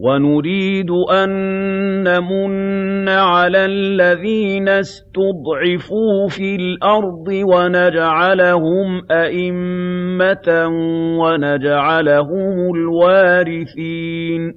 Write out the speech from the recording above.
وَنُرِيدُ أَن نَّمُنَّ عَلَى الَّذِينَ اسْتُضْعِفُوا فِي الْأَرْضِ وَنَجْعَلَهُمْ أَئِمَّةً وَنَجْعَلَهُمُ الْوَارِثِينَ.